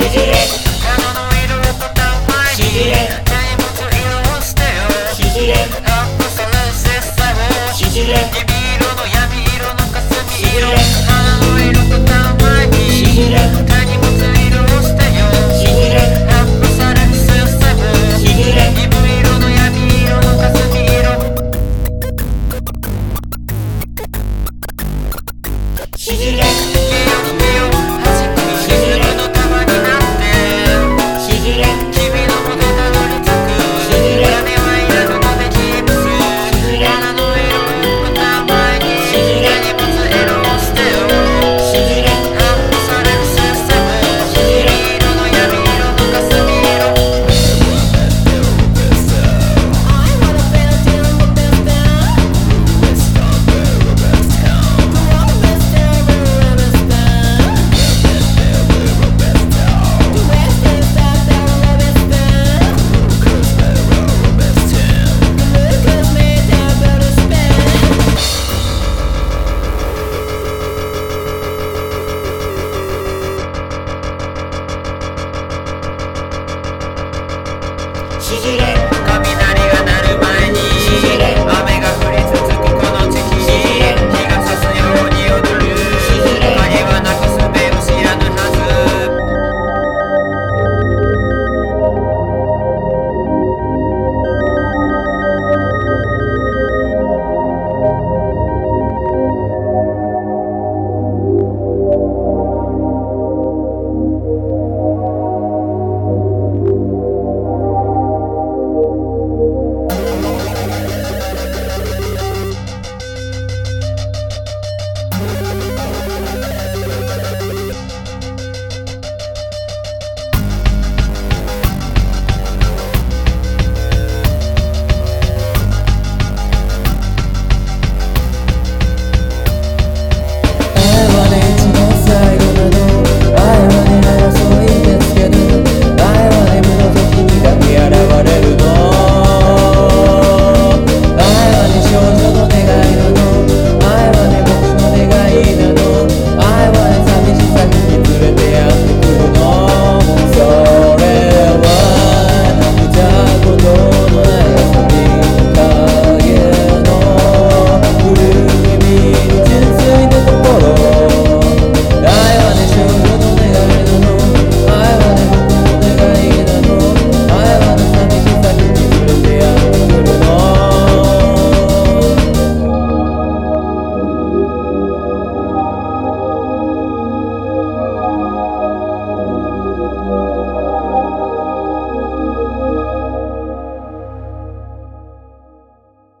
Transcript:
しじれ花の色を答えしじれ大色を捨てよしじれアップされ切磋をしじれの色の闇色の霞色花の色と名前にしじれ色を捨てよしじれアップされ切磋をしじれ鈍色の色の suzerain.